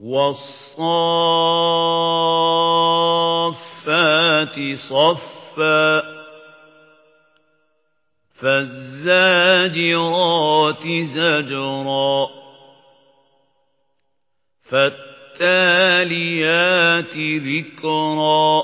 وَالصَّافَّاتِ صَفًّا فَالزَّاجِرَاتِ زَجْرًا فَالتَّالِيَاتِ ذِكْرًا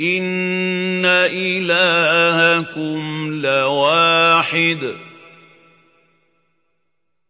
إِنَّ إِلَٰهَكُمْ لَوَاحِدٌ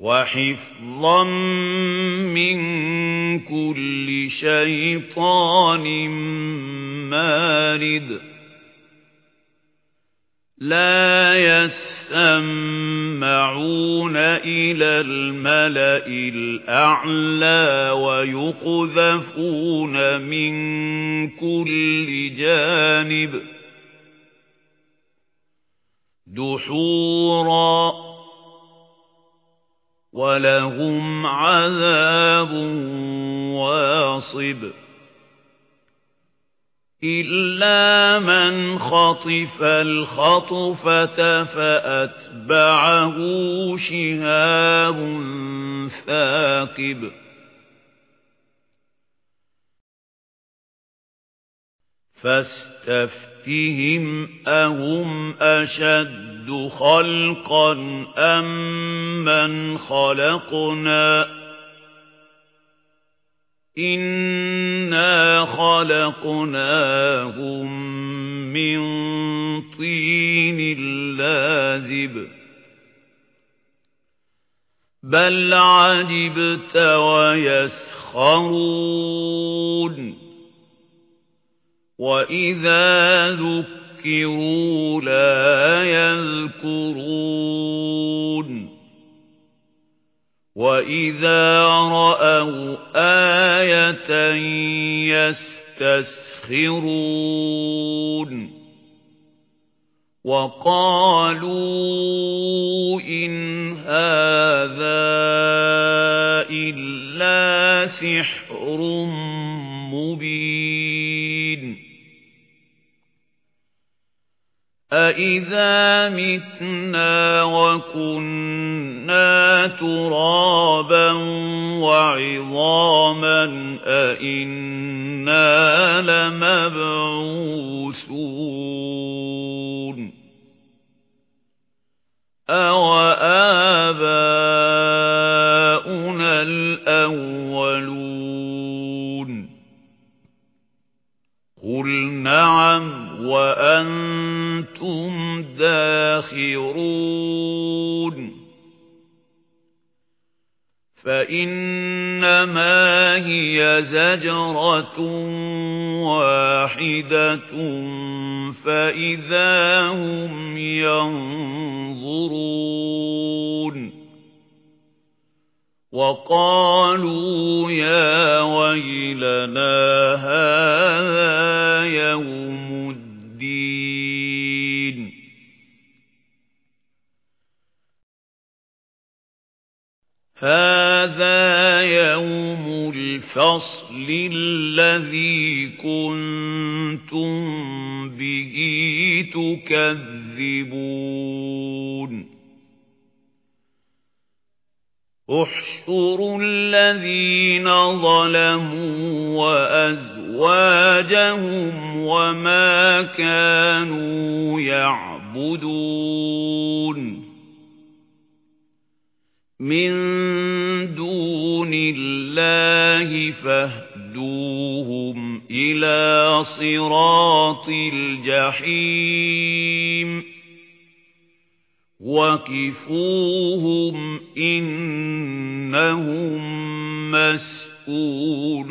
وَحِفْظًا مِنْ كُلِّ شَيْطَانٍ مَارِدٍ لَا يَسَّمَّعُونَ إِلَى الْمَلَإِ الْأَعْلَى وَيُقْذَفُونَ مِنْ كُلِّ جَانِبٍ دُحُورًا وَلَهُمْ عَذَابٌ وَاصِبٌ إِلَّا مَنْ خَطِفَ الْخَطْفَةَ فَأَتْبَعَهُ شِهَابٌ ثَاقِبٌ فَاسْتَفْتِهِمْ أَهُمْ أَشَدُّ خَلْقًا أَمْ مَنْ خَلَقْنَا إِنَّا خَلَقْنَاهُم مِّن طِينٍ لَّازِبٍ بَلْ عَجِبْتَ وَيَسْخَرُونَ وَإِذَا ذُكِّرُوا لَا يَذْكُرُونَ وَإِذَا رَأَوْا آيَةً يَسْتَسْخِرُونَ وَقَالُوا إِنْ هَذَا إِلَّا سِحْرٌ مُبِينٌ أَإِذَا مِتْنَا وَكُنَّا تُرَابًا وَعِظَامًا أَإِنَّا لَمَبْعُوثُونَ نَعَمْ وَأَنْتُمْ دَاخِرُونَ. فَإِنَّمَا هِيَ زَجْرَةٌ وَاحِدَةٌ فَإِذَا هُمْ يَنظُرُونَ. وَقَالُوا يَا وَيْلَنَا هَذَا يَوْمُ الدِّينِ. هَذَا يَوْمُ الْفَصْلِ الَّذِي كُنتُم بِهِ تُكَذِّبُونَ. احشروا الذين ظلموا وأزواجهم وما كانوا يعبدون من دون الله فاهدوهم إلى صراط الجحيم وَقِفُوهُمْ إِنَّهُم مَّسْئُولُونَ